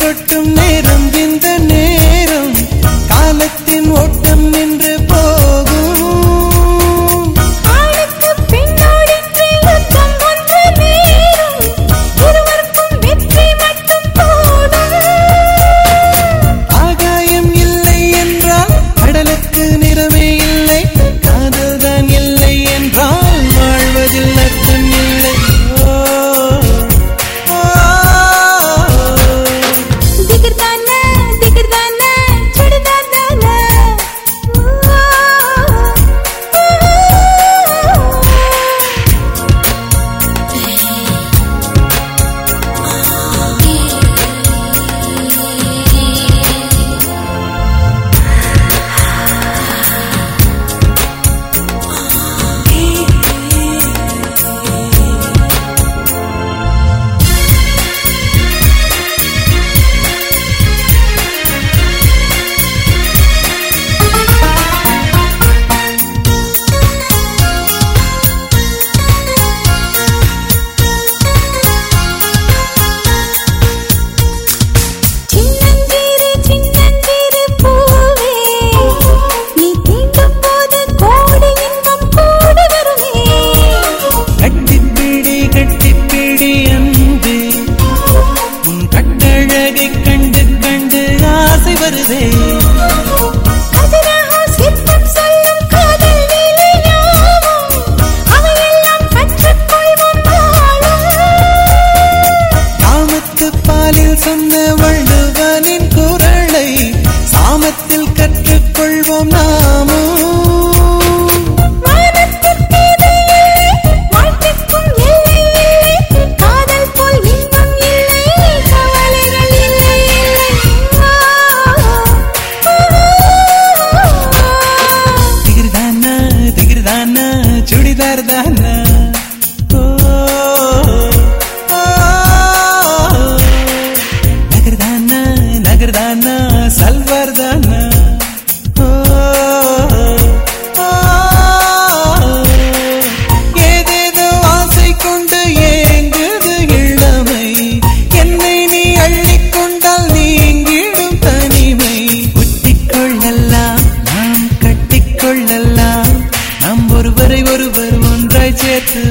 கொட்டும் நேரம் இந்த நேரம். காலத்தின் ஓட்டம் நின்று Is it? دردهنا 戒指